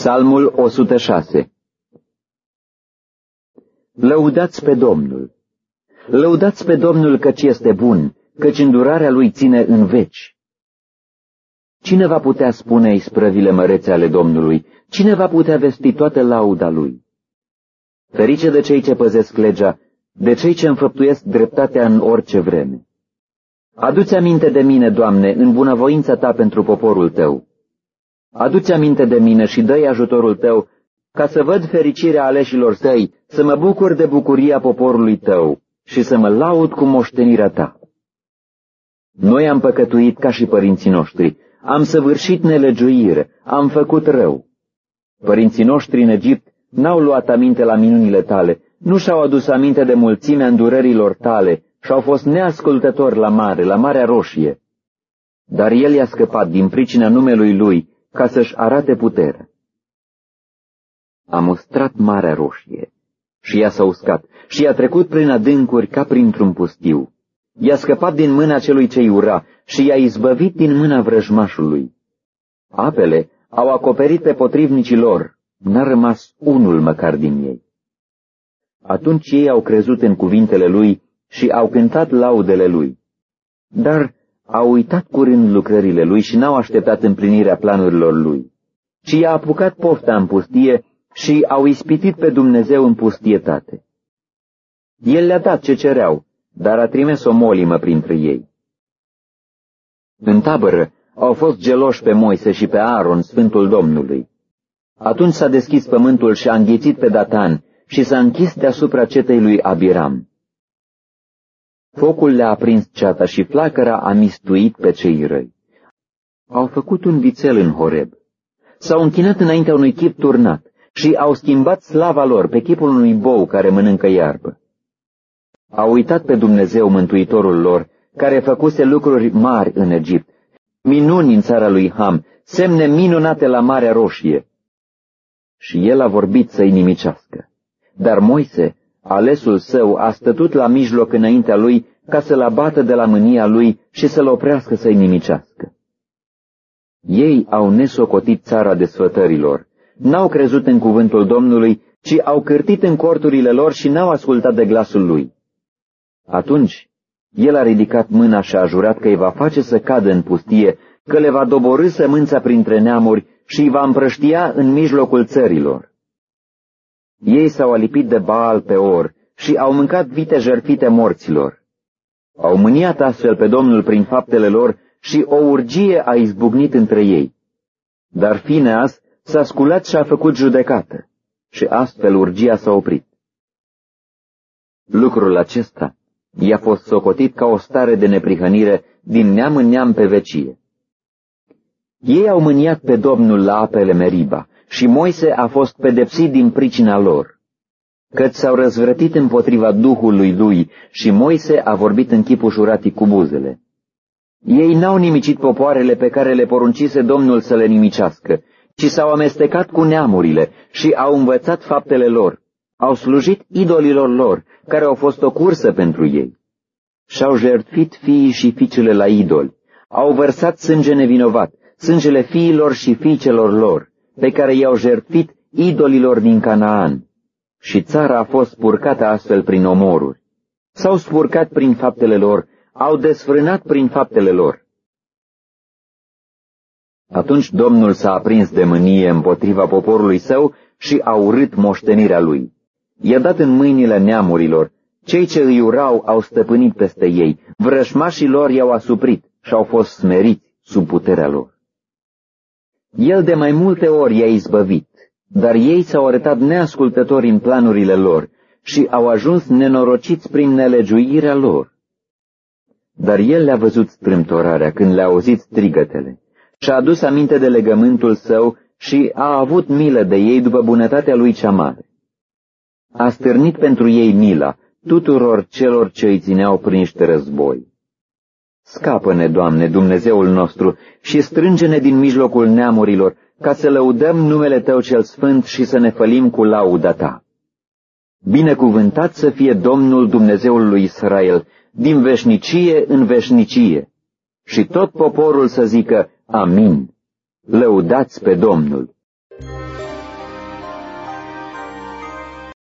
Psalmul 106 Lăudați pe Domnul! Lăudați pe Domnul căci este bun, căci îndurarea lui ține în veci. Cine va putea spune isprăvile mărețe ale Domnului? Cine va putea vesti toată lauda lui? Ferice de cei ce păzesc legea, de cei ce înfăptuiesc dreptatea în orice vreme. Aduți aminte de mine, Doamne, în bunăvoința Ta pentru poporul Tău. Aduți aminte de mine și dă ajutorul Tău, ca să văd fericirea aleșilor Tăi, să mă bucur de bucuria poporului Tău și să mă laud cu moștenirea Ta. Noi am păcătuit ca și părinții noștri, am săvârșit nelegiuire, am făcut rău. Părinții noștri în Egipt n-au luat aminte la minunile tale, nu și-au adus aminte de mulțimea îndurărilor tale și au fost neascultători la mare, la Marea Roșie. Dar el i-a scăpat din pricina numelui lui ca să-și arate puterea. A mustrat Marea Roșie și i-a s-a uscat și i-a trecut prin adâncuri ca printr-un pustiu. I-a scăpat din mâna celui ce ura și i-a izbăvit din mâna vrăjmașului. Apele au acoperit pe potrivnicii lor, n-a rămas unul măcar din ei. Atunci ei au crezut în cuvintele lui și au cântat laudele lui. Dar au uitat curând lucrările lui și n-au așteptat împlinirea planurilor lui, ci i-a apucat pofta în pustie și au ispitit pe Dumnezeu în pustietate. El le-a dat ce cereau, dar a trimis o molimă printre ei. În tabără au fost geloși pe Moise și pe Aaron, Sfântul Domnului. Atunci s-a deschis pământul și a înghițit pe Datan și s-a închis deasupra cetei lui Abiram. Focul le-a aprins ceata și flacăra a mistuit pe cei răi. Au făcut un vițel în Horeb. S-au închinat înaintea unui chip turnat și au schimbat slava lor pe chipul unui bou care mănâncă iarbă. Au uitat pe Dumnezeu Mântuitorul lor, care făcuse lucruri mari în Egipt, minuni în țara lui Ham, semne minunate la Marea Roșie. Și el a vorbit să-i nimicească. Dar Moise, alesul său, a stătut la mijloc înaintea lui ca să-l abată de la mânia lui și să-l oprească să-i nimicească. Ei au nesocotit țara desfătărilor, n-au crezut în cuvântul Domnului, ci au cârtit în corturile lor și n-au ascultat de glasul lui. Atunci, el a ridicat mâna și a jurat că îi va face să cadă în pustie, că le va doborâ sămânța printre neamuri și îi va împrăștia în mijlocul țărilor. Ei s-au alipit de Baal pe or și au mâncat vite jertfite morților. Au mâniat astfel pe Domnul prin faptele lor și o urgie a izbucnit între ei. Dar Fineas s-a sculat și a făcut judecată și astfel urgia s-a oprit. Lucrul acesta i-a fost socotit ca o stare de neprihănire din neam în neam pe vecie. Ei au mâniat pe Domnul la apele Meriba și Moise a fost pedepsit din pricina lor, căci s-au răzvrătit împotriva Duhului lui și Moise a vorbit în chip ușuratic cu buzele. Ei n-au nimicit popoarele pe care le poruncise Domnul să le nimicească, ci s-au amestecat cu neamurile și au învățat faptele lor. Au slujit idolilor lor, care au fost o cursă pentru ei. Și-au jertfit fiii și fiicele la idoli. Au vărsat sânge nevinovat, sângele fiilor și fiicelor lor, pe care i-au jertfit idolilor din Canaan. Și țara a fost spurcată astfel prin omoruri. S-au spurcat prin faptele lor, au desfrânat prin faptele lor. Atunci Domnul s-a aprins de mânie împotriva poporului său și a urât moștenirea lui. I-a dat în mâinile neamurilor, cei ce îi urau au stăpânit peste ei, vrășmașii lor i-au asuprit și au fost smeriți sub puterea lor. El de mai multe ori i-a izbăvit, dar ei s-au arătat neascultători în planurile lor și au ajuns nenorociți prin nelegiuirea lor. Dar el le-a văzut strâmtorarea când le-a auzit strigătele și-a adus aminte de legământul său și a avut milă de ei după bunătatea lui cea mare. A stârnit pentru ei mila tuturor celor ce îi țineau prinște război. Scapă-ne, Doamne, Dumnezeul nostru, și strânge-ne din mijlocul neamurilor, ca să lăudăm numele Tău cel sfânt și să ne fălim cu lauda Ta. Binecuvântat să fie Domnul Dumnezeul lui Israel, din veșnicie în veșnicie. Și tot poporul să zică, Amin. Lăudați pe Domnul.